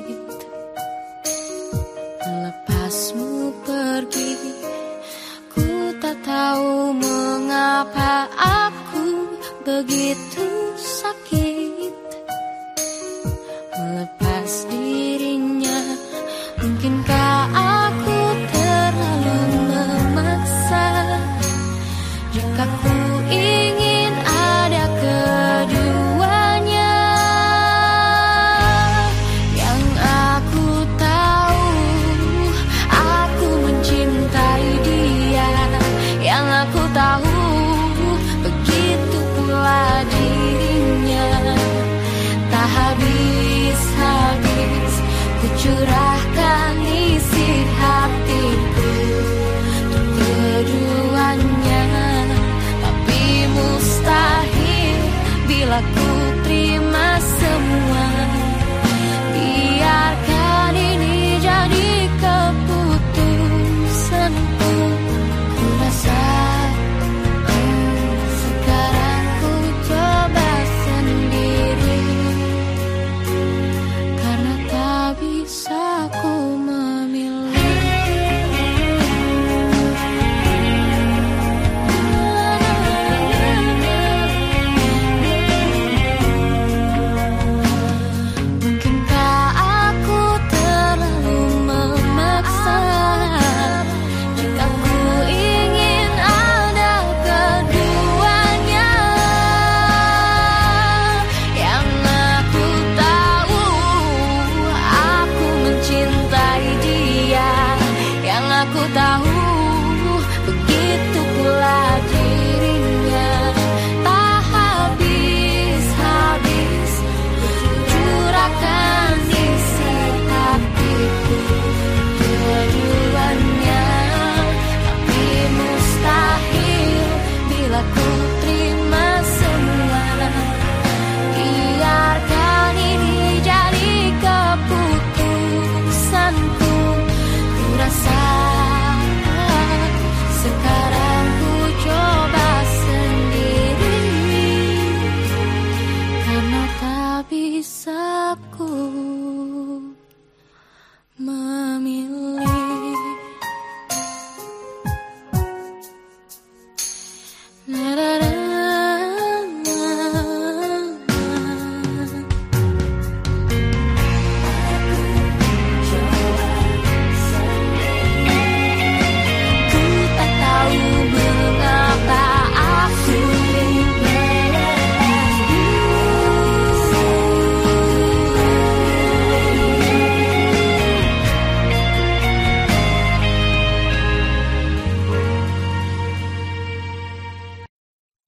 sakit Melepasmu pergi Ku tak tahu mengapa aku begitu sakit. Habis-habis Ku curahkan isi hatiku Untuk keduanya. Tapi mustahil Bila ku La, la.